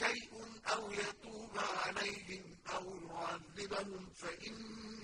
شَيْءٌ أَوْ يَتُوبَ عَلَيْهِمْ أَوْ يُعَذِّبَهُمْ فَإِنَّ